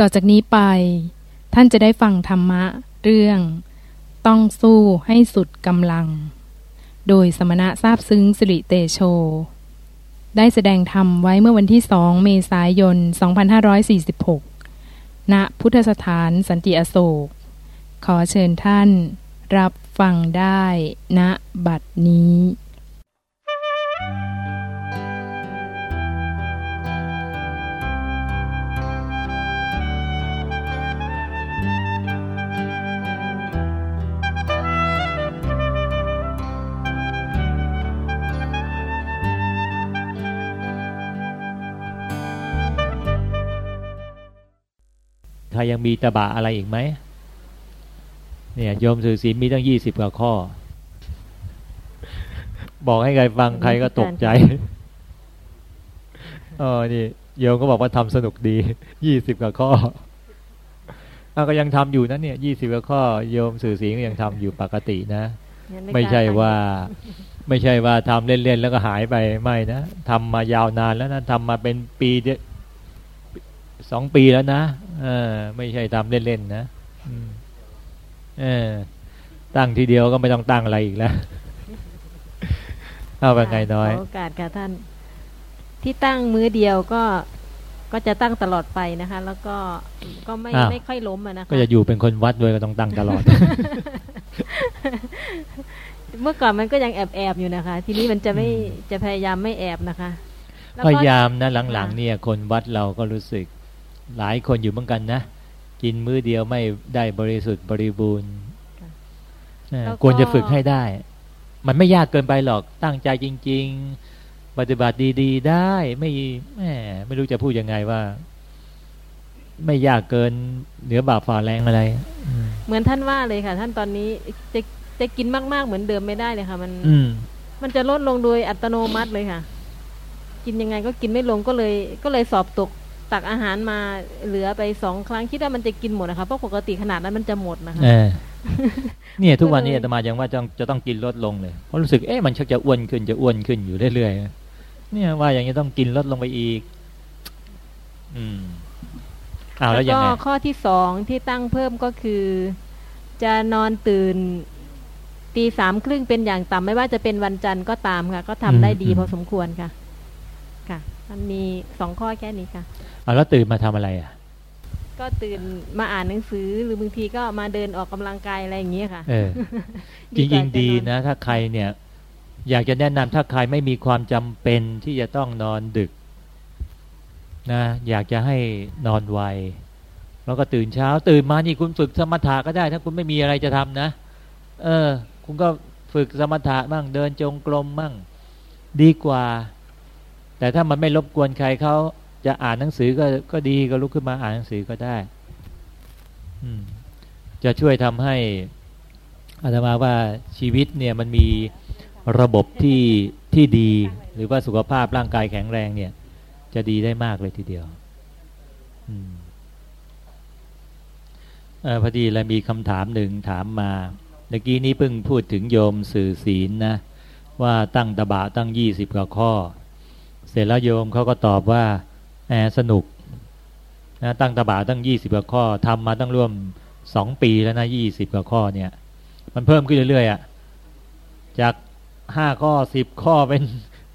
ต่อจากนี้ไป ท่านจะได้ฟังธรรมะเรื่อง ต้องสู้ให้สุดกำลัง โดยสมณะทราบซึ้งสิริเตโช ได้แสดงธรรมไว้เมื่อวันที่สองเมษายน 2546 ณ พุทธสถานสันติอโศก ขอเชิญท่านรับฟังได้ณบัดนี้ ครยังมีตะบะอะไรอีกไหมเนี่ยโยมสื่อศีลมีตั้งยี่สิบกว่าข้อ บอกให้ใครฟังใครก็ตกใจอ๋อนี่โยมก็บอกว่าทำสนุกดียี่สิบกว่าข้ออาก็ยังทำอยู่นะเนี่ยยี่สิบกว่าข้อโยมสื่อศีลก็ยังทำอยู่ปกตินะ ไม่ใช่ว่า ไม่ใช่ว่าทำเล่นๆแล้วก็หายไปไม่นะทำมายาวนานแล้วนะทำมาเป็นปีเดียสองปีแล้วนะ เออ ไม่ใช่ทำเล่นๆนะเออ ตั้งทีเดียวก็ไม่ต้องตั้งอะไรอีกแล้วเอาไปไงน้อยโอกาสค่ะท่าน ที่ตั้งมือเดียวก็ก็จะตั้งตลอดไปนะคะ แล้วก็ก็ไม่อ้าวไม่ค่อยล้มอะนะคะก็จะอยู่เป็นคนวัดด้วยก็ต้องตั้งตลอด เมื่อก่อนมันก็ยังแอบแอบๆอยู่นะคะ ทีนี้มันจะไม่จะพยายามไม่แอบนะคะแล้วพก็ยายามนะหลังๆค่ะเนี่ย คนวัดเราก็รู้สึก หลายคนอยู่เหมือนกันนะ กินมื้อเดียวไม่ได้บริสุทธิ์บริบูรณ์เออควรจะฝึกให้ได้ มันไม่ยากเกินไปหรอกตั้งใจจริง ๆ ปฏิบัติดี ๆ ได้ ไม่แหมไม่รู้จะพูดยังไงว่า ไม่ยากเกินเหนือบาปฝ่าแรงอะไรอืมเหมือนท่านว่าเลยค่ะ ท่านตอนนี้จะจะกินมาก ๆ เหมือนเดิมไม่ได้เลยค่ะ มัน อืมมันจะลดลงโดยอัตโนมัติเลยค่ะ กินยังไงก็กินไม่ลงก็เลย ก็เลยสอบตก ตักอาหารมาเหลือไปสองครั้งคิดว่ามันจะกินหมดนะคะเพราะปกติขนาดนั้นมันจะหมดนะคะเออเนี่ยทุกวันนี้อาตมายังว่าจะจะต้องกินลดลงเลยเพราะรู้สึกเอ๊ะมันชักจะอ้วนขึ้นจะอ้วนขึ้นอยู่เรื่อยๆเนี่ยว่าอย่างนี้ต้องกินลดลงไปอีก อืมอ้าวแล้วยังก็ไงข้อที่สองที่ตั้งเพิ่มก็คือ จะนอนตื่นตีสามครึ่งเป็นอย่างต่ำไม่ว่าจะเป็นวันจันทร์ก็ตามค่ะ ก็ทำได้ดีพอสมควรค่ะ ค่ะ มันมีสองข้อแค่นี้ค่ะ เอาแล้วตื่นมาทำอะไรอะ ก็ตื่นมาอ่านหนังสือหรือบางทีก็มาเดินออกกำลังกายอะไรอย่างเงี้ยค่ะ เออจกว่าริงจะๆดีนอนนะ ถ้าใครเนี่ย อยากจะแนะนำถ้าใครไม่มีความจำเป็นที่จะต้องนอนดึกนะอยากจะให้นอนไวแล้วก็ตื่นเช้า ตื่นมานี่คุณฝึกสมถะก็ได้ ถ้าคุณไม่มีอะไรจะทำนะ เออ คุณก็ฝึกสมถะมั่งเดินจงกรมมั่งดีกว่า แต่ถ้ามันไม่รบกวนใครเขา จะอ่านหนังสือก็ก็ดีก็ลุกขึ้นมาอ่านหนังสือก็ได้ อืม จะช่วยทำให้อาตมาว่าชีวิตเนี่ยมันมีระบบที่ที่ดี หรือว่าสุขภาพร่างกายแข็งแรงเนี่ย จะดีได้มากเลยทีเดียว อืมอพอดีเรามีคำถามหนึ่งถามมาเมื่อกี้นี้เพิ่งพูดถึงโยมสื่อศีลนะ ว่าตั้งตะบะตั้งยี่สิบกว่าข้อ เสร็จแล้วโยมเขาก็ตอบว่า สนุกนะตั้งตะบะตั้งยี่สิบกว่าข้อทำมาตั้งร่วมสองปีแล้วนะยี่สิบกว่าข้อเนี่ย มันเพิ่มขึ้นเรื่อยๆอะจากห้าข้อสิบข้อเป็น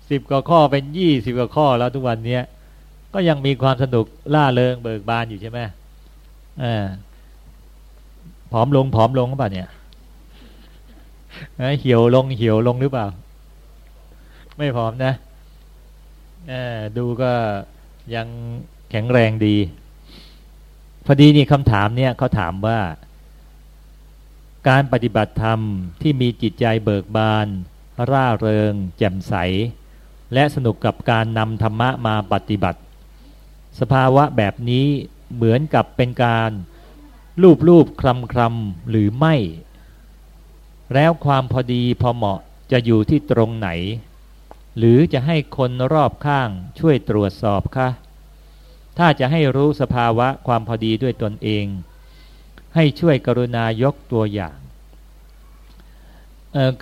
สิบกว่าข้อเป็นยี่สิบกว่าข้อแล้วทุกวันเนี้ยก็ยังมีความสนุกล่าเริงเบิกบานอยู่ใช่ไหมเออผอมลงผอมลงหรือเปล่าเนี่ยเอ้ยเหี่ยวลงเหี่ยวลงหรือเปล่า ไม่ผอมนะเออดูก็ ยังแข็งแรงดี พอดีนี่คำถามเนี่ยเขาถามว่า การปฏิบัติธรรมที่มีจิตใจเบิกบาน ร่าเริง แจ่มใส และสนุกกับการนำธรรมะมาปฏิบัติ สภาวะแบบนี้เหมือนกับเป็นการรูปรูปคลำคลำหรือไม่ แล้วความพอดีพอเหมาะจะอยู่ที่ตรงไหน หรือจะให้คนรอบข้างช่วยตรวจสอบคะถ้าจะให้รู้สภาวะความพอดีด้วยตนเอง ให้ช่วยกรุณายกตัวอย่าง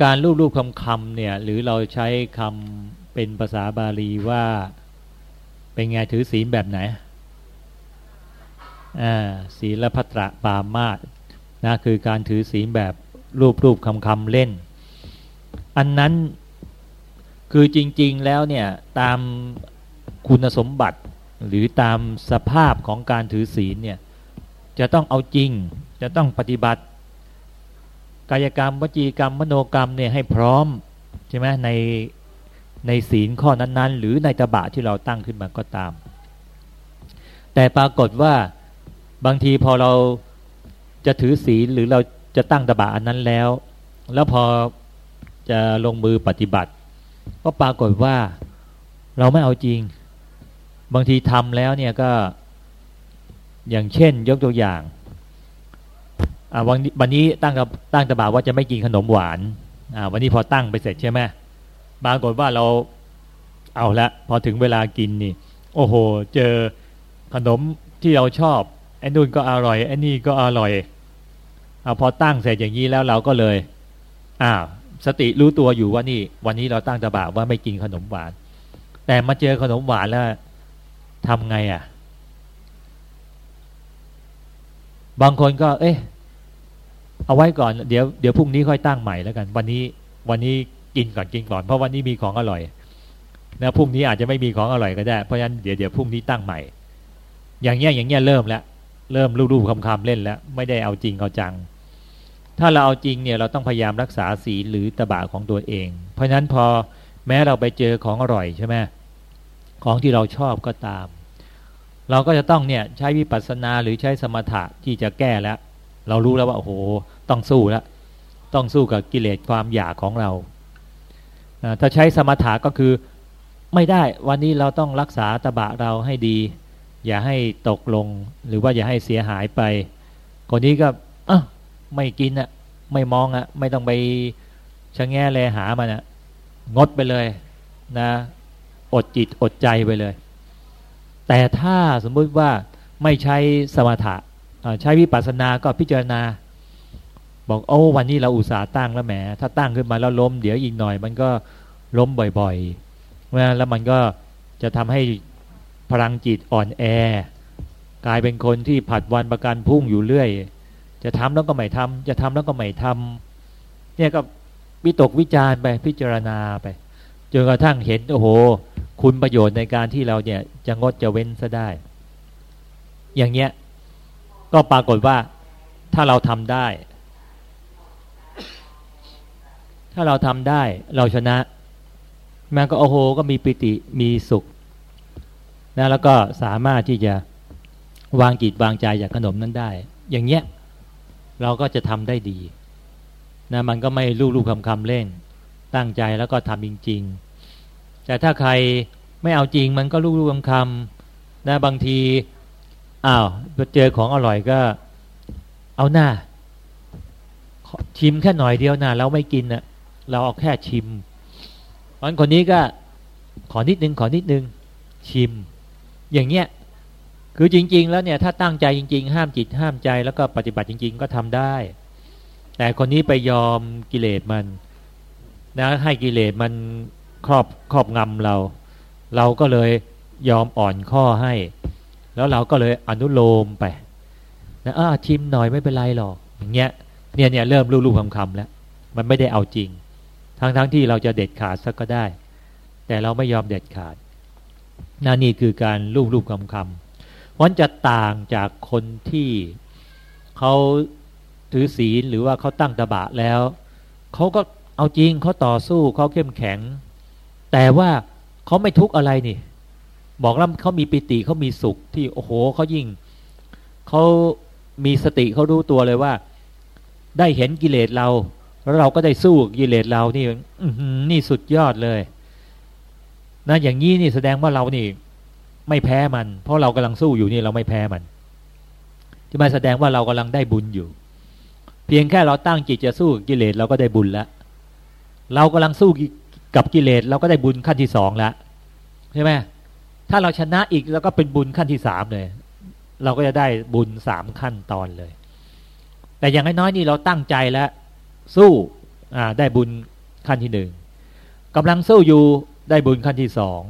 การรูปรูปคำคำเนี่ยหรือเราใช้คำเป็นภาษาบาลีว่า เป็นไงถือศีลแบบไหนศีลพัตระปามาตนะคือการถือศีลแบบรูปรูปคำคำเล่น อันนั้น คือจริง ๆ แล้วเนี่ยตามคุณสมบัติหรือตามสภาพของการถือศีลเนี่ยจะต้องเอาจริงจะต้องปฏิบัติ กายกรรมวจีกรรมมโนกรรมเนี่ยให้พร้อมใช่ไหมในในศีลข้อนั้นๆ หรือในตบะที่เราตั้งขึ้นมาก็ตาม แต่ปรากฏว่าบางทีพอเราจะถือศีลหรือเราจะตั้งตบะอันนั้นแล้ว แล้วพอจะลงมือปฏิบัติ ก็ปรากฏว่าเราไม่เอาจริง บางทีทำแล้วเนี่ยก็อย่างเช่น ยกตัวอย่างวันวันนี้ตั้งตั้งตบะว่าจะไม่กินขนมหวานวันนี้พอตั้งไปเสร็จใช่ไหมปรากฏว่าเราเอาละพอถึงเวลากินนี่ โอ้โห เจอขนมที่เราชอบไอ้นู่นก็อร่อยไอ้นี่ก็อร่อยเอาพอตั้งเสร็จอย่างนี้แล้วเราก็เลยอ้าว สติรู้ตัวอยู่ว่านี่วันนี้เราตั้งตะบะว่าไม่กินขนมหวาน แต่มาเจอขนมหวานแล้วทำไงอะ่ะ บางคนก็ เอ๊ะเอาไว้ก่อนเดี๋ยวเดี๋ยวพรุ่งนี้ค่อยตั้งใหม่แล้วกัน วันนี้วันนี้กินก่อนกินก่อน เพราะวันนี้มีของอร่อยนะพรุ่งนี้อาจจะไม่มีของอร่อยก็ได้เพราะฉะนั้นเดี๋ยวเดี๋ยวพรุ่งนี้ตั้งใหม่ อย่างเงี้ยอย่างเงี้ยเริ่มแล้วเริ่มรูปๆคำๆเล่นแล้ว ไม่ได้เอาจริงเอาจัง ถ้าเราเอาจริงเนี่ยเราต้องพยายามรักษาศีลหรือตบะของตัวเอง เพราะฉะนั้นพอแม้เราไปเจอของอร่อยใช่ไหมของที่เราชอบก็ตาม เราก็จะต้องเนี่ยใช้วิปัสสนาหรือใช้สมถะที่จะแก้แล้ว เรารู้แล้วว่าโอ้โหต้องสู้แล้วต้องสู้กับกิเลสความอยากของเราถ้าใช้สมถะก็คือไม่ได้วันนี้เราต้องรักษาตบะเราให้ดี อย่าให้ตกลงหรือว่าอย่าให้เสียหายไปคนนี้ก็ ไม่กินอะ ไม่มองอะ ไม่ต้องไปชะแง่แลหามันอะ งดไปเลยนะ อดจิตอดใจไปเลย แต่ถ้าสมมุติว่าไม่ใช้สมถะใช้วิปัสสนาก็พิจารณา บอกโอ้วันนี้เราอุตส่าห์ตั้งแล้วแหมถ้าตั้งขึ้นมาแล้วล้มเดี๋ยวอีกหน่อย มันก็ล้มบ่อยๆแล้วมันก็จะทำให้พลังจิตอ่อนแอกลายเป็นคนที่ผัดวันประกันพุ่งอยู่เรื่อย จะทำแล้วก็ไม่ทำจะทำแล้วก็ไม่ทำเนี่ยก็วิตกวิจารไปพิจารณาไปจนกระทั่งเห็นโอ้โห คุณประโยชน์ในการที่เราเนี่ยจะงดจะเว้นซะได้ อย่างเงี้ยก็ปรากฏว่าถ้าเราทำได้ ถ้าเราทำได้เราชนะแม้ก็โอ้โหก็มีปิติมีสุขนะแล้วก็สามารถที่จะวางจิตวางใจจากขนมนั้นได้ อย่างเงี้ย เราก็จะทำได้ดีนะมันก็ไม่ลูกลูกคำคำเล่น ตั้งใจแล้วก็ทำจริง ๆ แต่ถ้าใครไม่เอาจริงมันก็ลูกลูกคำคำนะบางทีอ้าวเจอของอร่อยก็ เอาหน้าชิมแค่หน่อยเดียวนะเราไม่กินนะเราเอาแค่ชิมวันคนนี้ก็ขอนิดนึงขอนิดนึง ชิม อย่างเงี้ย คือจริง ๆ แล้วเนี่ยถ้าตั้งใจจริง ๆ ห้ามจิตห้ามใจแล้วก็ปฏิบัติจริง ๆ ก็ทำได้ แต่คนนี้ไปยอมกิเลสมันนะให้กิเลสมันครอบครอบงำเรา เราก็เลยยอมอ่อนข้อให้ แล้วเราก็เลยอนุโลมไปนะอ่าชิมหน่อยไม่เป็นไรหรอกอย่างเงี้ยเนี่ยเนี่ยเริ่มรูปๆคำๆแล้ว มันไม่ได้เอาจริง ทั้งๆทที่เราจะเด็ดขาดสักก็ได้ แต่เราไม่ยอมเด็ดขาดนั่นนี่คือการรูปรูปคำคำวันจะต่างจากคนที่เขาถือศีลหรือว่าเขาตั้งตบะแล้ว เขาก็เอาจริงเขาต่อสู้เขาเข้มแข็ง แต่ว่าเขาไม่ทุกข์อะไรนี่ บอกแล้วเขามีปิติเขามีสุขที่โอ้โหเขายิ่งเขามีสติเขารู้ตัวเลยว่า ได้เห็นกิเลสเรา แล้วเราก็ได้สู้กิเลสเรานี่นี่สุดยอดเลยนะอย่างนี้นี่แสดงว่าเรานี่ ไม่แพ้มัน เพราะเรากำลังสู้อยู่นี่เราไม่แพ้มันที่มาแสดงว่าเรากำลังได้บุญอยู่ เพียงแค่เราตั้งจิตจะสู้กิเลสเราก็ได้บุญแล้วเรากำลังสู้กับกิเลสเราก็ได้บุญขั้นที่สองแล้วใช่ไหมถ้าเราชนะอีกแล้วก็เป็นบุญขั้นที่สามเลย เราก็จะได้บุญสามขั้นตอนเลย แต่อย่างน้อยๆนี่เราตั้งใจแล้วสู้อ่าได้บุญขั้นที่หนึ่งกำลังสู้อยู่ได้บุญขั้นที่สอง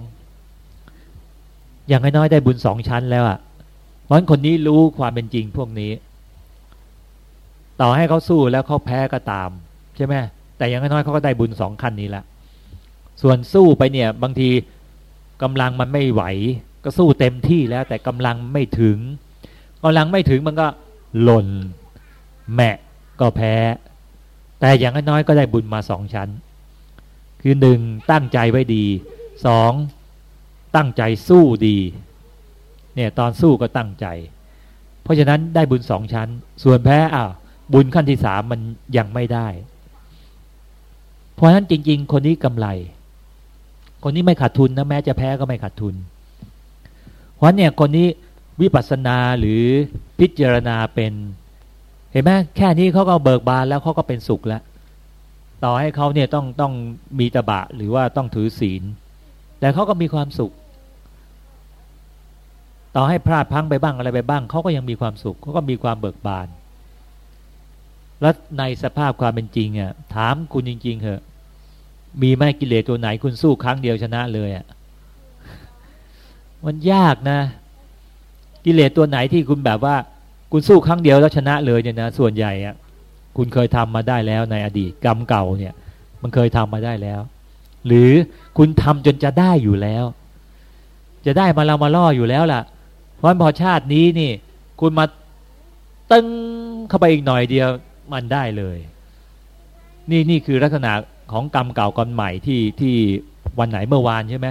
อย่างน้อยได้บุญสองชั้นแล้วอะเพราะฉะนั้นคนนี้รู้ความเป็นจริงพวกนี้ ต่อให้เขาสู้แล้วเขาแพ้ก็ตาม ใช่ไหมแต่อย่างน้อยเขาก็ได้บุญสองขั้นนี้ละส่วนสู้ไปเนี่ย บางทีกำลังมันไม่ไหว ก็สู้เต็มที่แล้ว แต่กำลังไม่ถึงกำลังไม่ถึงมันก็หล่นแมะก็แพ้ แต่อย่างน้อยก็ได้บุญมาสองชั้น คือหนึ่งตั้งใจไว้ดีสอง ตั้งใจสู้ดีเนี่ยตอนสู้ก็ตั้งใจ เพราะฉะนั้นได้บุญสองชั้น ส่วนแพ้อะบุญขั้นที่สามมันยังไม่ได้ เพราะฉะนั้นจริง ๆ คนนี้กำไร คนนี้ไม่ขาดทุนนะแม้จะแพ้ก็ไม่ขาดทุน เพราะเนี่ยคนนี้วิปัสสนาหรือพิจารณาเป็นเห็นไหมแค่นี้เขาก็เบิกบานแล้วเขาก็เป็นสุขแล้ว ต่อให้เขาเนี่ยต้องต้องมีตบะหรือว่าต้องถือศีล แต่เขาก็มีความสุข ต่อให้พลาดพังไปบ้างอะไรไปบ้างเขาก็ยังมีความสุขเขาก็มีความเบิกบาน แล้วในสภาพความเป็นจริงอะถามคุณจริง ๆเหอะ มีไหมกิเลสตัวไหนคุณสู้ครั้งเดียวชนะเลยอะมันยากนะ กิเลสตัวไหนที่คุณแบบว่า คุณสู้ครั้งเดียวแล้วชนะเลยเนี่ยนะส่วนใหญ่อะคุณเคยทำมาได้แล้วในอดีตกรรมเก่าเนี่ย มันเคยทำมาได้แล้ว หรือคุณทำจนจะได้อยู่แล้ว จะได้มาเรามาล่ออยู่แล้วล่ะ เพราะพอชาตินี้นี่ คุณมาตึงเข้าไปอีกหน่อยเดียวมันได้เลย นี่นี่คือลักษณะของกรรมเก่ากรรมใหม่ที่ที่วันไหนเมื่อวานใช่ไหม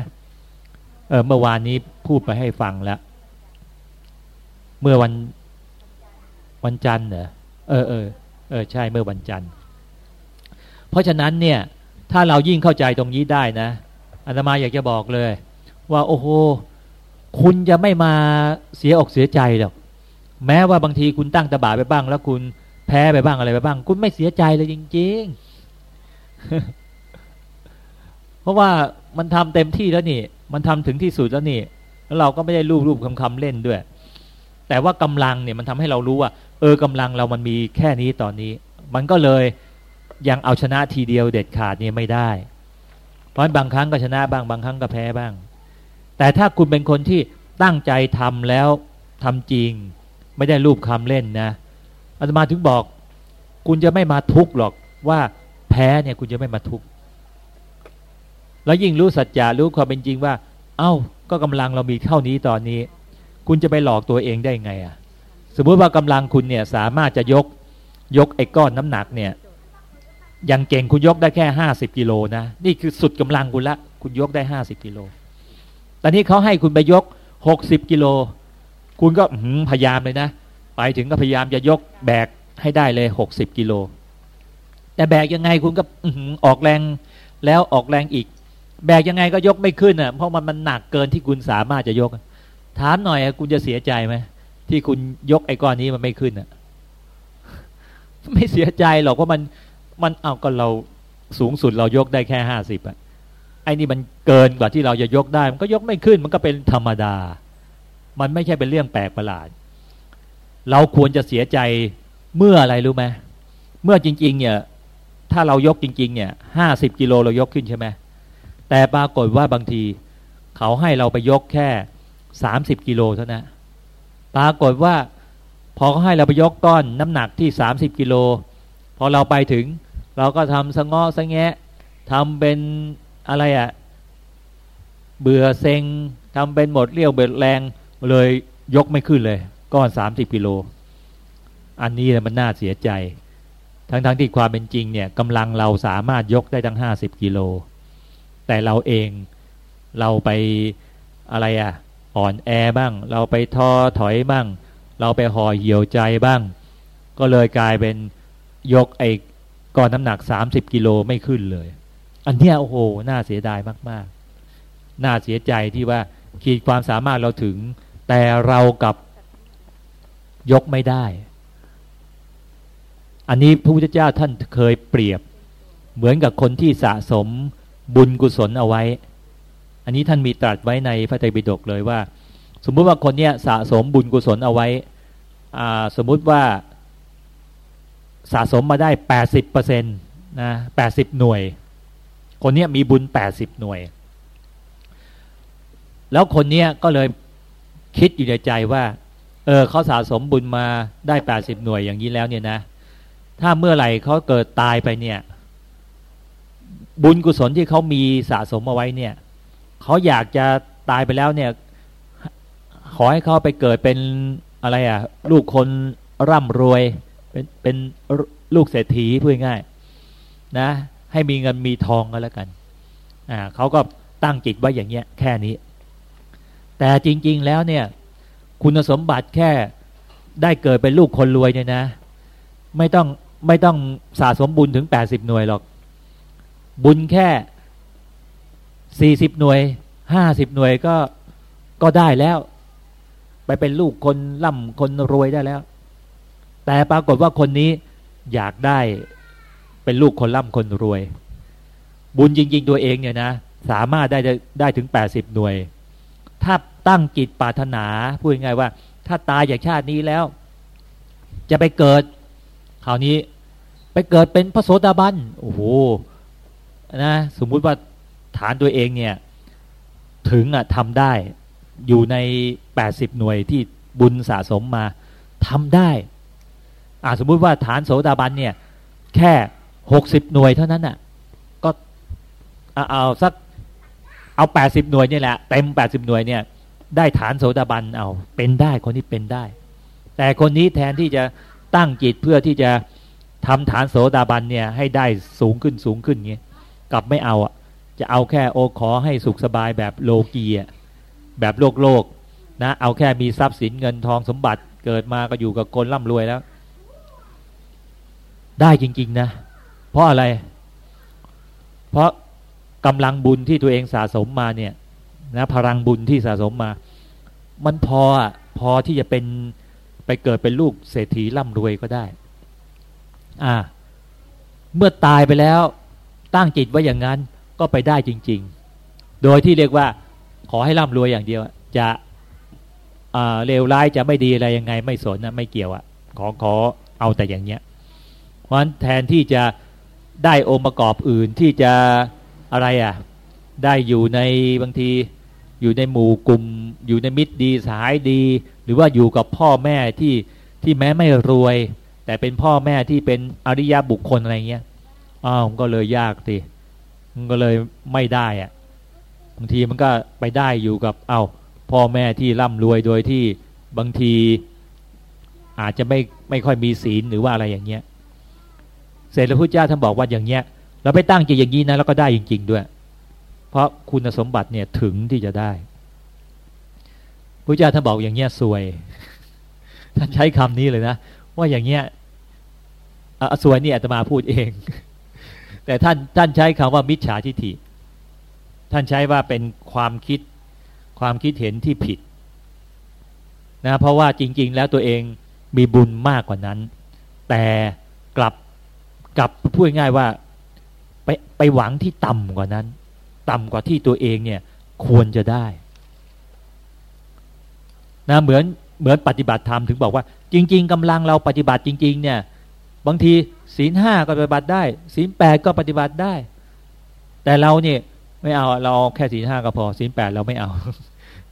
เออเมื่อวานนี้พูดไปให้ฟังแล้ว เมื่อวันวันจันทร์เหรอเออเออเออใช่เมื่อวันจันทร์ เพราะฉะนั้นเนี่ย ถ้าเรายิ่งเข้าใจตรงนี้ได้นะอาตมาอยากจะบอกเลย ว่าโอ้โห คุณจะไม่มาเสียอกเสียใจหรอกแม้ว่าบางทีคุณตั้งตะบาไปบ้าง แล้วคุณแพ้ไปบ้างอะไรไปบ้าง คุณไม่เสียใจเลยจริง ๆ เพราะว่ามันทำเต็มที่แล้วนี่ มันทำถึงที่สุดแล้วนี่ แล้วเราก็ไม่ได้รูปรูปคำคำเล่นด้วย แต่ว่ากำลังเนี่ยมันทำให้เรารู้ว่า เออกำลังเรามันมีแค่นี้ตอนนี้ มันก็เลยยังเอาชนะทีเดียวเด็ดขาดเนี่ยไม่ได้ เพราะบางครั้งก็ชนะบ้าง บางครั้งก็แพ้บ้าง แต่ถ้าคุณเป็นคนที่ตั้งใจทำแล้วทำจริง ไม่ได้รูปคำเล่นนะอาตมาถึงบอก คุณจะไม่มาทุกข์หรอกว่าแพ้เนี่ยคุณจะไม่มาทุกข์แล้วยิ่งรู้สัจจะรู้ความเป็นจริงว่า เอา้าก็กำลังเรามีเท่านี้ตอนนี้ คุณจะไปหลอกตัวเองได้ไงอะสมมติว่ากำลังคุณเนี่ยสามารถจะยกยกไอ้ก้อนน้ำหนักเนี่ยยังเก่งคุณยกได้แค่ห้าสิบกิโลนะนี่คือสุดกำลังคุณละ คุณยกได้ห้าสิบกิโล ตอนนี้เขาให้คุณไปยกหกสิบกิโล คุณก็พยายามเลยนะ ไปถึงก็พยายามจะยกแบกให้ได้เลยหกสิบกิโล แต่แบกยังไงคุณก็ออกแรงแล้วออกแรงอีก แบกยังไงก็ยกไม่ขึ้นอะ เพราะมันมันหนักเกินที่คุณสามารถจะยก ถามหน่อยคุณจะเสียใจไหมที่คุณยกไอ้ก้อนนี้มันไม่ขึ้นอะ ไม่เสียใจหรอกว่าะมันมันเอาก็เราสูงสุดเรายกได้แค่ห้าสิบอะ อ้นี่มันเกินกว่าที่เราจะยกได้ มันก็ยกไม่ขึ้น มันก็เป็นธรรมดา มันไม่ใช่เป็นเรื่องแปลกประหลาด เราควรจะเสียใจเมื่ออะไรรู้ไหมเมื่อจริง ๆ เนี่ย ถ้าเรายกจริง ๆ เนี่ยห้าสิบกิโลเรายกขึ้นใช่ไหมแต่ปรากฏว่าบางที เขาให้เราไปยกแค่สามสิบกิโลเท่านั้นปรากฏว่า พอเขาให้เราไปยกก้อนน้ำหนักที่สามสิบกิโลพอเราไปถึง เราก็ทำสงอสงแงะทำเป็น อะไรอะ่ะ เบื่อเซ็งทำเป็นหมดเรี่ยวเบ็ดแรงเลยยกไม่ขึ้นเลย ก้อนสามสิบกิโล อันนี้มันน่าเสียใจ ทั้งๆทที่ความเป็นจริงเนี่ยกำลังเราสามารถยกได้ทั้งห้าสิบกิโล แต่เราเองเราไปอะไรอะ่ะ อ่อนแอบ้าง เราไปท้อถอยบ้าง เราไปห่อเหี่ยวใจบ้าง ก็เลยกลายเป็นยกไอ้ก้อนน้ำหนักสามสิบกิโลไม่ขึ้นเลย อันเนี้ยโอ้โหน่าเสียดายมาก ๆ น่าเสียใจที่ว่าขีดความสามารถเราถึง แต่เรากับยกไม่ได้ อันนี้พระพุทธเจ้าท่านเคยเปรียบ เหมือนกับคนที่สะสมบุญกุศลเอาไว้ อันนี้ท่านมีตรัสไว้ในพระไตรปิฎกเลยว่า สมมุติว่าคนเนี้ยสะสมบุญกุศลเอาไว้สมมุติว่าสะสมมาได้แปดสิบเปอร์เซ็นต์นะแปดสิบหน่วย คนเนี้ยมีบุญแปดสิบหน่วย แล้วคนเนี้ยก็เลยคิดอยู่ในใจว่า เออเขาสะสมบุญมาได้แปดสิบหน่วยอย่างนี้แล้วเนี่ยนะ ถ้าเมื่อไหร่เขาเกิดตายไปเนี่ย บุญกุศลที่เขามีสะสมเอาไว้เนี่ยเขาอยากจะตายไปแล้วเนี่ย ขอให้เขาไปเกิดเป็นอะไรอะ ลูกคนร่ำรวย เป็นเป็นลูกเศรษฐีพูดง่าย นะ ให้มีเงินมีทองก็แล้วกันอ่าเขาก็ตั้งจิตไว้อย่างเงี้ยแค่นี้ แต่จริง ๆแล้วเนี่ย คุณสมบัติแค่ได้เกิดเป็นลูกคนรวยเนี่ยนะ ไม่ต้องไม่ต้องสะสมบุญถึงแปดสิบหน่วยหรอก บุญแค่สี่สิบหน่วยห้าสิบหน่วยก็ก็ได้แล้ว ไปเป็นลูกคนร่ำคนรวยได้แล้ว แต่ปรากฏว่าคนนี้อยากได้ เป็นลูกคนร่ำคนรวย บุญจริง ๆ ตัวเองเนี่ยนะสามารถได้ได้ถึงแปดสิบหน่วย ถ้าตั้งจิตปรารถนาพูดง่ายว่า ถ้าตายจากชาตินี้แล้ว จะไปเกิดคราวนี้ไปเกิดเป็นพระโสดาบันโอ้โหนะสมมุติว่าฐานตัวเองเนี่ย ถึงอะทำได้อยู่ในแปดสิบหน่วยที่บุญสะสมมาทำได้อ่าสมมุติว่าฐานโสดาบันเนี่ย แค่ หกสิบหน่วยเท่านั้นอะ ก็เอาสักเอาแปดสิบหน่วยเนี่ยแหละเต็มแปดสิบหน่วยเนี่ย ได้ฐานโสดาบันเอาเป็นได้คนนี้เป็นได้ แต่คนนี้แทนที่จะตั้งจิตเพื่อที่จะทำฐานโสดาบันเนี่ย ให้ได้สูงขึ้นสูงขึ้นเงี้ยกลับไม่เอาอะ จะเอาแค่โอขอให้สุขสบายแบบโลกีอะแบบโลกโลกนะเอาแค่มีทรัพย์สินเงินทองสมบัติเกิดมาก็อยู่กับคนร่ำรวยแล้ว ได้จริง ๆ นะ เพราะอะไร เพราะกำลังบุญที่ตัวเองสะสมมาเนี่ยนะพลังบุญที่สะสมมา มันพออะพอที่จะเป็นไปเกิดเป็นลูกเศรษฐีร่ำรวยก็ได้ อ่า เมื่อตายไปแล้ว ตั้งจิตไว้อย่างนั้นก็ไปได้จริง ๆ โดยที่เรียกว่า ขอให้ร่ำรวยอย่างเดียว จะเลวร้ายจะไม่ดีอะไรยังไง ไม่สนนะไม่เกี่ยวอะขอขอเอาแต่อย่างเนี้ยเพราะฉะนั้นแทนที่จะ ได้องค์ประกอบอื่นที่จะอะไรอะ ได้อยู่ในบางทีอยู่ในหมู่กลุ่ม อยู่ในมิตรดีสายดี หรือว่าอยู่กับพ่อแม่ที่ที่แม้ไม่รวย แต่เป็นพ่อแม่ที่เป็นอริยบุคคลอะไรเงี้ยอ้าวก็เลยยากสิมันก็เลยไม่ได้อะบางทีมันก็ไปได้อยู่กับเอา้าพ่อแม่ที่ร่ำรวยโดยที่บางที อาจจะไม่ไม่ค่อยมีศีลหรือว่าอะไรอย่างเงี้ย เสร็จแล้วพระเจ้าท่านบอกว่าอย่างเงี้ย เราไปตั้งใจอย่างนี้นะแล้วก็ได้จริง ๆ ด้วย เพราะคุณสมบัติเนี่ยถึงที่จะได้พระเจ้าท่านบอกอย่างเงี้ยสวย ท่านใช้คำนี้เลยนะว่าอย่างเงี้ยอสวยนี่อาตมาพูดเอง แต่ท่านท่านใช้คำว่ามิจฉาทิฏฐิ ท่านใช้ว่าเป็นความคิดความคิดเห็นที่ผิดนะเพราะว่าจริง ๆ แล้วตัวเองมีบุญมากกว่านั้น แต่กลับ กลับพูดง่ายว่าไปไปหวังที่ต่ำกว่านั้น ต่ำกว่าที่ตัวเองเนี่ยควรจะได้นะเหมือนเหมือนปฏิบัติธรรมถึงบอกว่า จริง ๆกำลังเราปฏิบัติจริง ๆ เนี่ย บางทีศีลห้าก็ปฏิบัติได้ ศีลแปดก็ปฏิบัติได้ แต่เราเนี่ยไม่เอาเราแค่ศีลห้าก็พอศีลแปดเราไม่เอา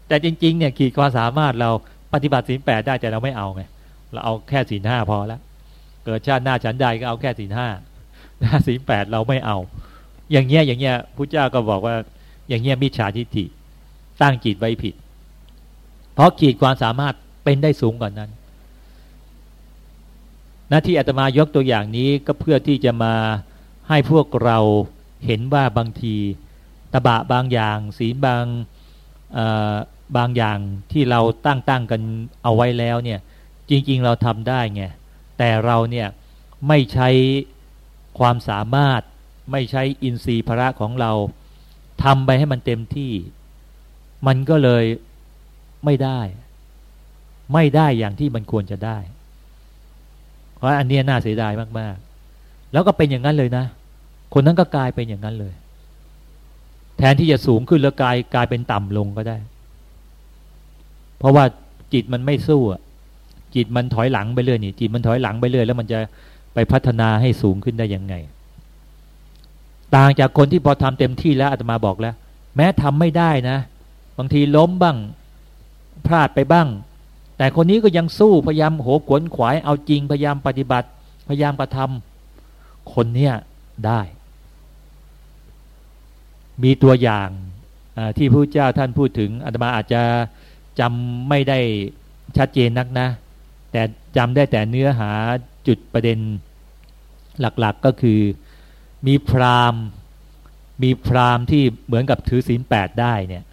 แต่จริง ๆ เนี่ยขีดความสามารถเราปฏิบัติศีลแปดได้แต่เราไม่เอาไงเราเอาแค่ศีลห้าพอแล้ว เกิดชาติหน้าฉันใดก็เอาแค่ศีลห้าหน้าศีลแปดเราไม่เอา อย่างเงี้ยอย่างเงี้ยพระเจ้าก็บอกว่า อย่างเงี้ยมิจฉาทิฏฐิตั้งจิตไว้ผิด เพราะขีดความสามารถเป็นได้สูงกว่านนั้นหน้าที่อาตมายกตัวอย่างนี้ก็เพื่อที่จะมาให้พวกเราเห็นว่าบางทีตะบะบางอย่างศีลบางบางอย่างที่เราตั้งตั้งกันเอาไว้แล้วเนี่ย จริง ๆ เราทำได้ไง แต่เราเนี่ยไม่ใช้ความสามารถไม่ใช้อินทรีย์พระของเราทำไปให้มันเต็มที่ มันก็เลยไม่ได้ ไม่ได้อย่างที่มันควรจะได้ เพราะอันนี้น่าเสียดายมาก ๆ แล้วก็เป็นอย่างนั้นเลยนะ คนนั้นก็กลายเป็นอย่างนั้นเลย แทนที่จะสูงขึ้นแล้วกลายกลายเป็นต่ำลงก็ได้ เพราะว่าจิตมันไม่สู้อะ จิตมันถอยหลังไปเรื่อยนี่จิตมันถอยหลังไปเรื่อยแล้วมันจะไปพัฒนาให้สูงขึ้นได้ยังไง ต่างจากคนที่พอทำเต็มที่แล้วอาตมาบอกแล้ว แม้ทำไม่ได้นะ บางทีล้มบ้าง พลาดไปบ้าง แต่คนนี้ก็ยังสู้พยายามโหขวนขวายเอาจริงพยายามปฏิบัติ พยายามกระทำคนเนี้ยได้ มีตัวอย่างที่พระเจ้าท่านพูดถึงอาตมาอาจจะจำไม่ได้ชัดเจนนักนะ แต่จำได้แต่เนื้อหาจุดประเด็นหลักๆกก็คือมีพราหมณ์ มีพราหมณ์ที่เหมือนกับถือศีลแปดได้เนี่ย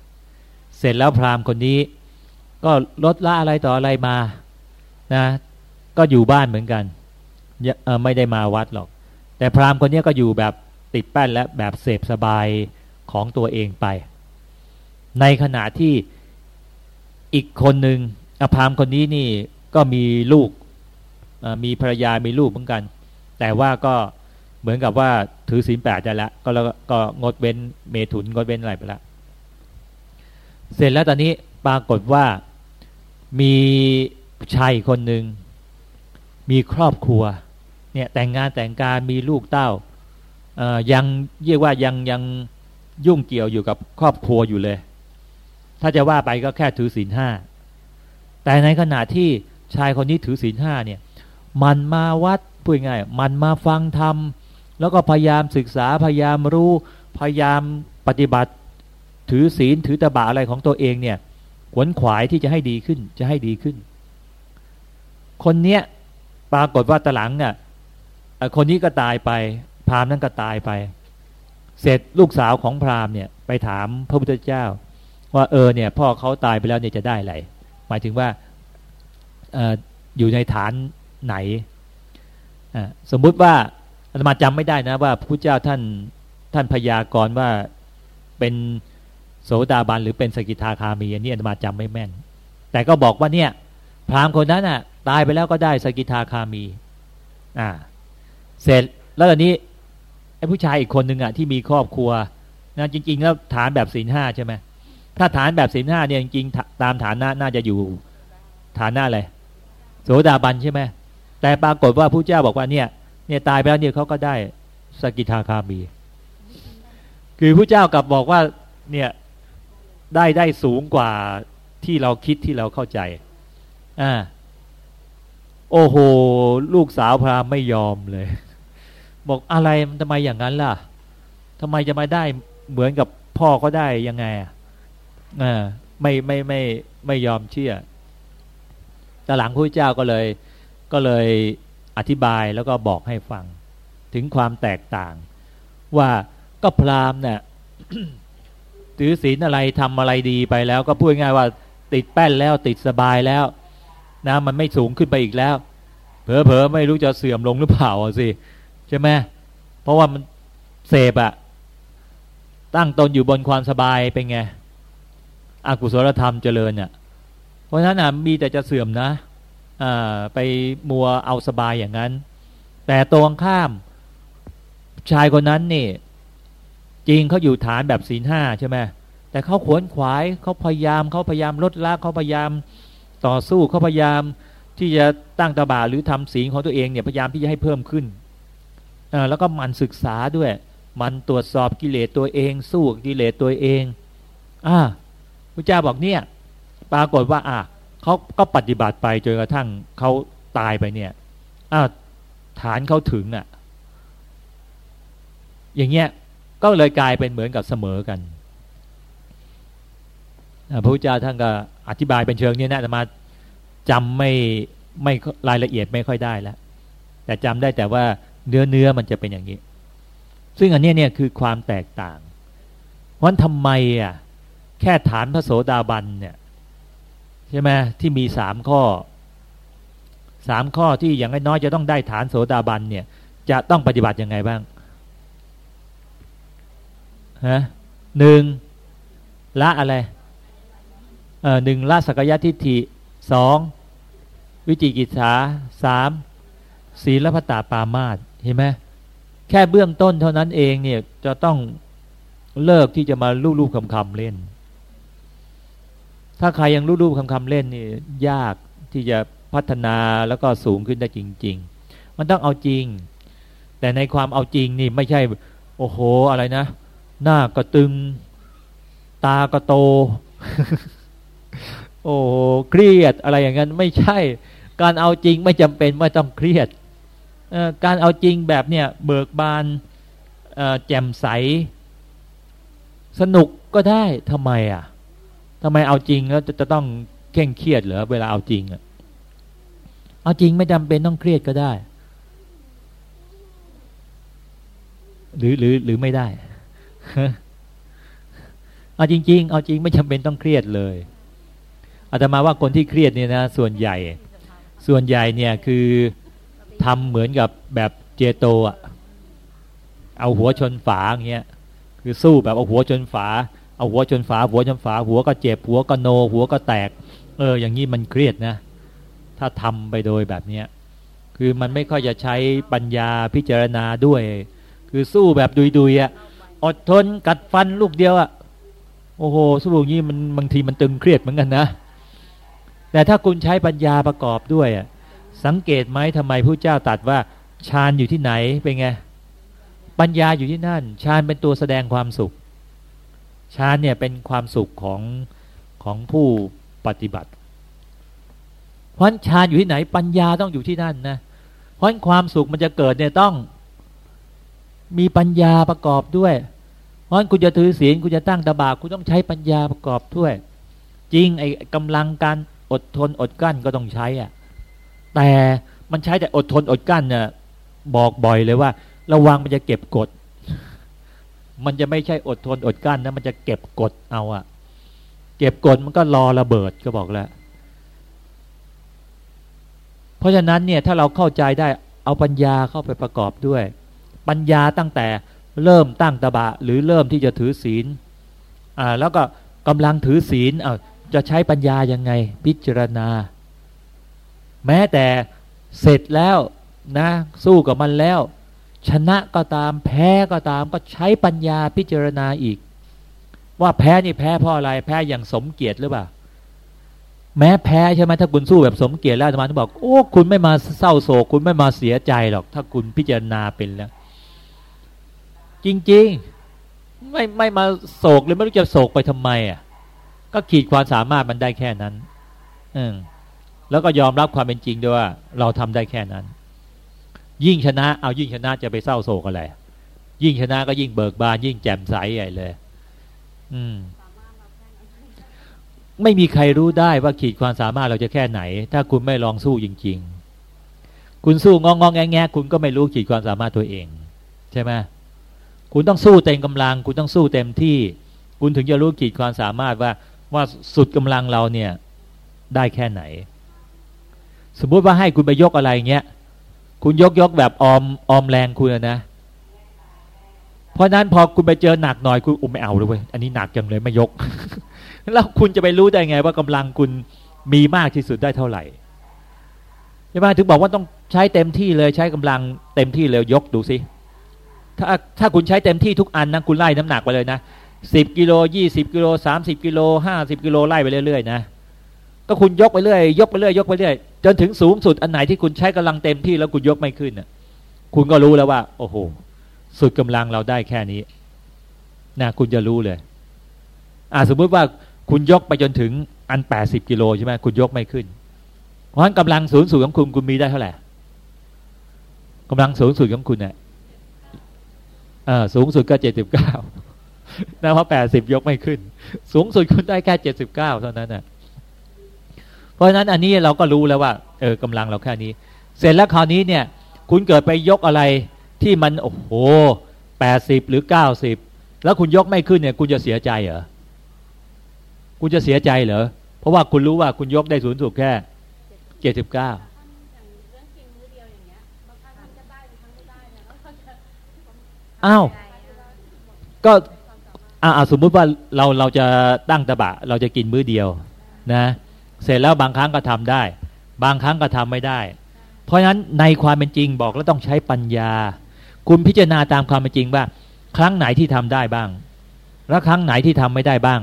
เสร็จแล้วพราหมณ์คนนี้ ก็ลดละอะไรต่ออะไรมานะก็อยู่บ้านเหมือนกันไม่ได้มาวัดหรอก แต่พราหมณ์คนนี้ก็อยู่แบบติดแป้นและแบบเสพสบายของตัวเองไป ในขณะที่อีกคนหนึ่งอภามคนนี้นี่ ก็มีลูกมีภรรยามีลูกเหมือนกัน แต่ว่าก็เหมือนกับว่าถือศีลแปดได้ล้วก็แล้วก็งดเว้นเมถุนงดเว้นอะไรไปล้วเสร็จแล้วตอนนี้ปรากฏว่ามีชายคนหนึ่งมีครอบครัวเนี่ยแต่งงานแต่งการมีลูกเต้ายังเรียกว่ายังยังยุ่งเกี่ยวอยู่กับครอบครัวอยู่เลย ถ้าจะว่าไปก็แค่ถือศีลห้าแต่ในขณะที่ ชายคนนี้ถือศีลห้าเนี่ย มันมาวัดพูดง่ายมันมาฟังธรรมแล้วก็พยายามศึกษาพยายามรู้พยายามปฏิบัติ ถือศีลถือตะบะอะไรของตัวเองเนี่ยขวนขวายที่จะให้ดีขึ้น จะให้ดีขึ้น คนเนี้ยปรากฏว่าตะหลังเนี่ยคนนี้ก็ตายไป พราหมณ์นั้นก็ตายไป เสร็จลูกสาวของพราหมณ์เนี่ยไปถามพระพุทธเจ้า ว่าเออเนี่ย พ่อเขาตายไปแล้วเนี่ยจะได้อะไรหมายถึงว่า อยู่ในฐานไหน สมมุติว่าอาตมาจำไม่ได้นะว่าพระพุทธเจ้าท่านท่านพยากรณ์ว่าเป็นโสดาบันหรือเป็นสกิทาคามีอันนี้อาตมาจำไม่แม่น แต่ก็บอกว่าเนี่ยพราหมณ์คนนั้นน่ะตายไปแล้วก็ได้สกิทาคามีอ่าเสร็จแล้วตอนนี้ไอ้ผู้ชายอีกคนหนึ่งอะที่มีครอบครัวนะจริง ๆ แล้วฐานแบบศีลห้าใช่ไหมถ้าฐานแบบศีลห้าเนี่ยจริงๆตามฐานะน่าจะอยู่ฐานหน้าอะไร โสดาบันใช่ไหมแต่ปรากฏว่าผู้เจ้าบอกว่าเนี่ยเนี่ยตายไปแล้วเนี่ยเขาก็ได้สกิทาคามี คือผู้เจ้ากลับบอกว่าเนี่ยได้ได้สูงกว่าที่เราคิดที่เราเข้าใจอ่าโอ้โห ลูกสาวพรามไม่ยอมเลย บอกอะไรมันทำไมอย่างนั้นล่ะทำไมจะมาได้เหมือนกับพ่อก็ได้ยังไงอ่าไม่ไม่ไม่ไม่ยอมเชื่อ ต่หลังพระเจ้าก็เลยก็เลยอธิบายแล้วก็บอกให้ฟัง ถึงความแตกต่าง ว่าก็พราหมณ์เนี่ยถือศีลอะไรทำอะไรดีไปแล้ว ก็พูดง่ายว่าติดแป้นแล้วติดสบายแล้วนะมันไม่สูงขึ้นไปอีกแล้ว เผลอๆไม่รู้จะเสื่อมลงหรือเปล่าสิใช่ไหมเพราะว่ามันเสพอะตั้งตนอยู่บนความสบายเป็นไงอากุศลธรรมเจริญเนี่ย ราะฉะนั้นมีแต่จะเสื่อมนะไปมัวเอาสบายอย่างนั้น แต่ตรงข้ามชายคนนั้นนี่ จริงเขาอยู่ฐานแบบศีลห้าใช่ไหมแต่เขาขวนขวายเขาพยายามเขาพยายามลดละเขาพยายามต่อสู้เขาพยายามที่จะตั้งตาบาหรือทำศีลของตัวเองเนี่ยพยายามที่จะให้เพิ่มขึ้นแล้วก็มันศึกษาด้วย มันตรวจสอบกิเลสตัวเอง สู้กิเลสตัวเองอ่าพระเจ้าบอกเนี่ย ปรากฏว่า อะเขาก็ปฏิบัติไปจนกระทั่งเขาตายไปเนี่ยอ้าวฐานเขาถึงอะ อย่างเงี้ยก็เลยกลายเป็นเหมือนกับเสมอกันพระพุทธเจ้าท่านก็อธิบายเป็นเชิงนี้นะแต่มาจำไม่ไม่รายละเอียดไม่ค่อยได้แล้ว แต่จำได้แต่ว่าเนื้อเนื้อมันจะเป็นอย่างนี้ ซึ่งอันนี้เนี่ยคือความแตกต่างวันทำไมอะแค่ฐานพระโสดาบันเนี่ย ช่ไหมที่มีสามข้อสามข้อที่อย่างน้อยจะต้องได้ฐานโสดาบันเนี่ย จะต้องปฏิบัติยังไงบ้างฮะหนึ่งละอะไรเออหนึ่งละสักยะทิฏฐิสองวิจิกิจฉาสามศีลพัตตาปามาตเห็นไหมแค่เบื้องต้นเท่านั้นเองเนี่ยจะต้องเลิกที่จะมาลูบๆคำๆเล่น ถ้าใครยังรูปๆคำๆเล่นนี่ยากที่จะพัฒนาแล้วก็สูงขึ้นได้จริง ๆ มันต้องเอาจริง แต่ในความเอาจริงนี่ไม่ใช่ โอ้โหอะไรนะ หน้าก็ตึง ตาก็โต โอ้เครียดอะไรอย่างนั้นไม่ใช่ การเอาจริงไม่จำเป็นไม่ต้องเครียดการเอาจริงแบบเนี้ยเบิกบานแจ่มใส สนุกก็ได้ทำไมอะ ทำไมเอาจริงแล้วจะจะต้องเคร่งเครียดเหรอเวลาเอาจริงอะเอาจริงไม่จำเป็นต้องเครียดก็ได้ หรือหรือหรือไม่ได้เอาจริง ๆ เอาจริงไม่จำเป็นต้องเครียดเลยอาตมาว่าคนที่เครียดเนี่ยนะส่วนใหญ่ ส่วนใหญ่เนี่ยคือทำเหมือนกับแบบเจโตอะเอาหัวชนฝาอย่างเงี้ยคือสู้แบบเอาหัวชนฝา เอาหัวชนฝาหัวชนฝาหัวก็เจ็บหัวก็โน หัวก็แตก เออ อย่างนี้มันเครียดนะ ถ้าทำไปโดยแบบเนี้ยคือมันไม่ค่อยจะใช้ปัญญาพิจารณาด้วย คือสู้แบบดุยๆอะอดทนกัดฟันลูกเดียวอะโอ้โหสู้อย่างนี้มันบางทีมันตึงเครียดเหมือนกันนะ แต่ถ้าคุณใช้ปัญญาประกอบด้วยอะสังเกตไหมทำไมผู้เจ้าตัดว่าฌานอยู่ที่ไหนเป็นไงปัญญาอยู่ที่นั่นฌานเป็นตัวแสดงความสุข ฌานเนี่ยเป็นความสุขของของผู้ปฏิบัติ เพราะฌานอยู่ที่ไหนปัญญาต้องอยู่ที่นั่นนะ เพราะความสุขมันจะเกิดเนี่ยต้องมีปัญญาประกอบด้วย เพราะคุณจะถือศีลคุณจะตั้งตบาคุณต้องใช้ปัญญาประกอบด้วย จริงไอ้กำลังการอดทนอดกั้นก็ต้องใช้อะ แต่มันใช้แต่อดทนอดกั้นเนี่ยบอกบ่อยเลยว่า ระวังมันจะเก็บกด มันจะไม่ใช่อดทนอดกั้นนะมันจะเก็บกดเอาอะเก็บกดมันก็รอระเบิดก็บอกแล้ว เพราะฉะนั้นเนี่ยถ้าเราเข้าใจได้เอาปัญญาเข้าไปประกอบด้วย ปัญญาตั้งแต่เริ่มตั้งตบะ หรือเริ่มที่จะถือศีลอ่าแล้วก็กำลังถือศีลเอาจะใช้ปัญญายังไง พิจารณา แม้แต่เสร็จแล้วนะ สู้กับมันแล้ว ชนะก็ตามแพ้ก็ตามก็ใช้ปัญญาพิจารณาอีก ว่าแพ้นี่แพ้เพราะอะไรแพ้อย่างสมเกียรติหรือเปล่า แม้แพ้ใช่ไหมถ้าคุณสู้แบบสมเกียรติแล้วธรรมาบอกโอ้คุณไม่มาเศร้าโศก คุณไม่มาเสียใจหรอก ถ้าคุณพิจารณาเป็นแล้ว จริงๆ ไม่ไม่มาโศกหรือไม่รู้จะโศกไปทำไมอะ ก็ขีดความสามารถมันได้แค่นั้น อืแล้วก็ยอมรับความเป็นจริงด้วยว่า เราทำได้แค่นั้น ยิ่งชนะเอายิ่งชนะจะไปเศร้าโศกอะไร ยิ่งชนะก็ยิ่งเบิกบาน ยิ่งแจ่มใสใหญ่เลย อืม ไม่มีใครรู้ได้ว่าขีดความสามารถเราจะแค่ไหน ถ้าคุณไม่ลองสู้จริง ๆ คุณสู้งองงแงแงคุณก็ไม่รู้ขีดความสามารถตัวเอง ใช่ไหมคุณต้องสู้เต็มกำลัง คุณต้องสู้เต็มที่ คุณถึงจะรู้ขีดความสามารถว่า ว่าสุดกำลังเราเนี่ย ได้แค่ไหน สมมุติว่าให้คุณไปยกอะไรเงี้ย คุณยกยกแบบออมออมแรงคุณนะ เพราะนั้นพอคุณไปเจอหนักหน่อยคุณอุ้มไม่เอาเลยเว้ยอันนี้หนักจังเลยไม่ยก แล้วคุณจะไปรู้ได้ไงว่ากำลังคุณมีมากที่สุดได้เท่าไหร่ใช่ไหมถึงบอกว่าต้องใช้เต็มที่เลยใช้กำลังเต็มที่เลยยกดูสิถ้าถ้าคุณใช้เต็มที่ทุกอันนะคุณไล่น้ำหนักไปเลยนะสิบกิโลยี่สิบกิโลสามสิบกิโลห้าสิบกิโลไล่ไปเรื่อยๆนะ ก็คุณยกไปเรื่อยยกไปเรื่อยยกไปเรื่อยจนถึงสูงสุดอันไหนที่คุณใช้กำลังเต็มที่แล้วคุณยกไม่ขึ้นน่ะ คุณก็รู้แล้วว่า โอ้โห สุดกำลังเราได้แค่นี้นะคุณจะรู้เลยอ่าสมมุติว่าคุณยกไปจนถึงอันแปดสิบกิโลใช่ไหมคุณยกไม่ขึ้น เพราะฉะนั้นกำลังสูงสุดของคุณคุณมีได้เท่าไหร่กำลังสูงสุดของคุณเนี่ยอ่าสูงสุดก็เจ็ดสิบเก้านะเพราะแปดสิบยกไม่ขึ้น สูงสุดคุณได้แค่เจ็ดสิบเก้าเท่านั้นน่ะ เพราะฉะนั้นอันนี้เราก็รู้แล้วว่าเออกำลังเราแค่นี้ เสร็จแล้วคราวนี้เนี่ย คุณเกิดไปยกอะไรที่มันโอ้โหแปดสิบหรือเก้าสิบแล้วคุณยกไม่ขึ้นเนี่ย คุณจะเสียใจเหรอคุณจะเสียใจเหรอเพราะว่าคุณรู้ว่าคุณยกได้สูงสุดแค่เจ็ดสิบเก้าอ้าวก็อ่าสมมุติว่าเราเราจะตั้งตะบะ เราจะกินมื้อเดียวนะ เสร็จแล้วบางครั้งก็ทำได้ บางครั้งก็ทำไม่ได้ เพราะฉะนั้นในความเป็นจริงบอกแล้วต้องใช้ปัญญา คุณพิจารณาตามความเป็นจริงว่า ครั้งไหนที่ทำได้บ้าง แล้วครั้งไหนที่ทำไม่ได้บ้าง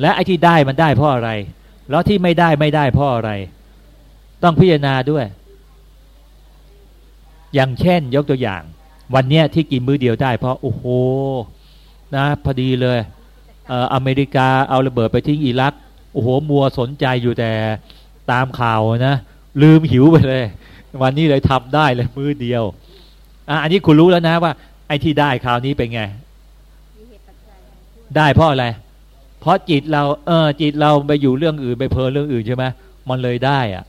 และไอ้ที่ได้มันได้เพราะอะไร แล้วที่ไม่ได้ไม่ได้เพราะอะไร ต้องพิจารณาด้วย อย่างเช่น ยกตัวอย่าง วันเนี้ยที่กินมื้อเดียวได้ เพราะโอ้โหนะพอดีเลยเอออเมริกาเอาระเบิดไปทิ้งอิรัก โอ้โหมัวสนใจอยู่แต่ตามข่าวนะลืมหิวไปเลย วันนี้เลยทำได้เลยมือเดียวอะอันนี้คุณรู้แล้วนะว่า ไอ้ที่ได้คราวนี้เป็นไง ได้เพราะอะไร เพราะจิตเราเออจิตเราไปอยู่เรื่องอื่นไปเพลินเรื่องอื่นใช่ไหมมันเลยได้อะ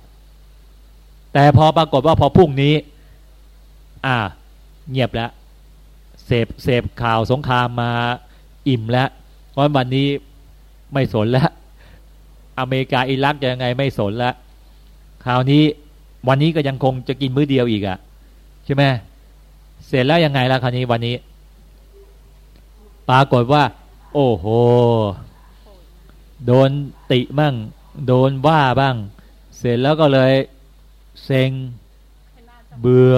แต่พอปรากฏว่าพอพรุ่งนี้ อ่า เงียบแล้วเสพเสพข่าวสงครามมาอิ่มแล้วเพราะวันนี้ไม่สนแล้ว อเมริกาอิรักจะยังไงไม่สนแล้วคราวนี้วันนี้ก็ยังคงจะกินมื้อเดียวอีกอะ่ะใช่ไหมเสร็จแล้วยังไงล่ะคราวนี้วันนี้ ปรากฏว่า โอ้โห โดนติบ้างโดนว่าบ้าง เสร็จแล้วก็เลยเซ็งเบื่อ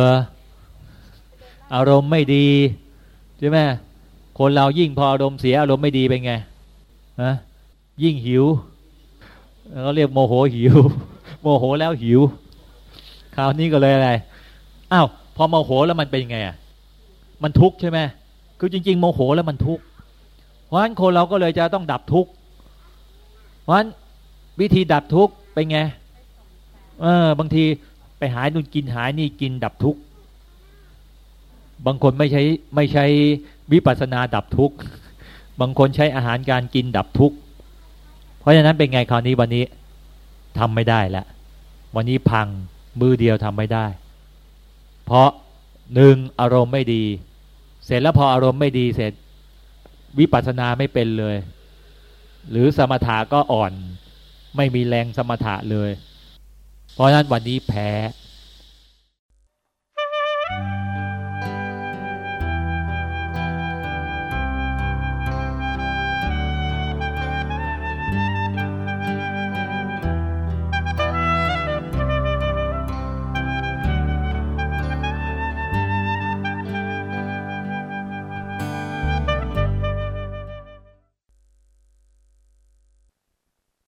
อารมณ์ไม่ดีใช่ไหมคนเรายิ่งพออารมณ์เสียอารมณ์ไม่ดีเป็นไงฮะยิ่งหิว เขาเรียกโมโหหิว โมโหแล้วหิว คราวนี้ก็เลยอะไรอ้าวพอโมโหแล้วมันเป็นไงอะมันทุกข์ใช่ไหมคือจริง ๆ โมโหแล้วมันทุกข์เพราะฉะนั้นคนเราก็เลยจะต้องดับทุกข์เพราะฉะนั้นวิธีดับทุกข์เป็นไงเออบางทีไปหายนู่นกินหายนี่กินดับทุกข์บางคนไม่ใช้ไม่ใช้วิปัสสนาดับทุกข์บางคนใช้อาหารการกินดับทุกข์ ราะฉะนั้นเป็นไงคราวนี้วันนี้ทำไม่ได้แล้ววันนี้พังมือเดียวทำไม่ได้ เพราะหนึ่งอารมณ์ไม่ดี เสร็จแล้วพออารมณ์ไม่ดีเสร็จวิปัสสนาไม่เป็นเลย หรือสมถะก็อ่อน ไม่มีแรงสมถะเลย เพราะฉะนั้นวันนี้แพ้ Thank you.